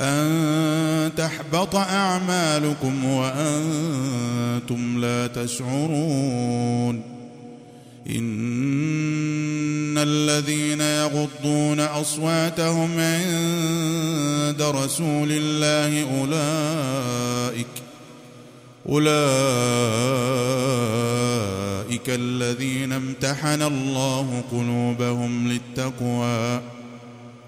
أن تحبط أعمالكم وأنتم لا تشعرون إن الذين يغضون أصواتهم عند رسول الله أولئك أولئك الذين امتحن الله قلوبهم للتقوى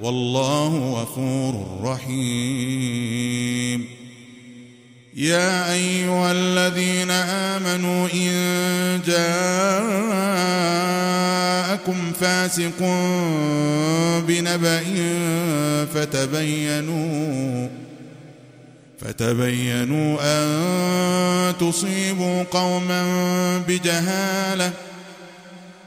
والله غفور رحيم. يا أيها الذين آمنوا إن جاءكم فاسق بنبأ فتبينوا فتبينوا أن تصيبوا قوما بجهالة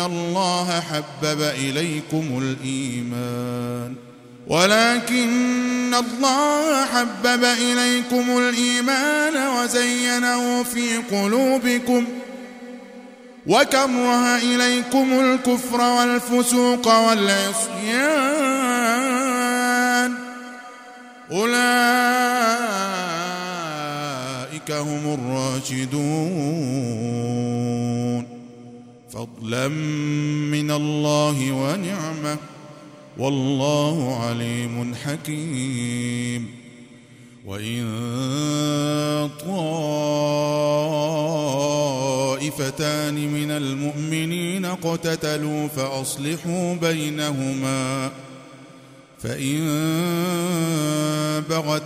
الله حبب إليكم الإيمان ولكن الله حبب إليكم الإيمان وزينه في قلوبكم وكره إليكم الكفر والفسوق والعصيان أولئك هم الراشدون فضلا من الله ونعمة. والله عليم حكيم. وإن طائفتان من المؤمنين اقتتلوا فأصلحوا بينهما. فإن بغت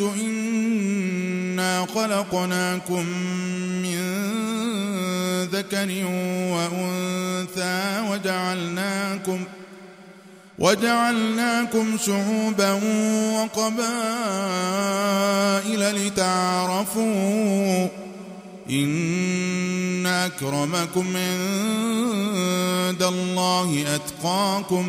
الناس إنا خلقناكم من ذكر وأنثى وجعلناكم وجعلناكم شعوبا وقبائل لتعارفوا إن أكرمكم عند الله أتقاكم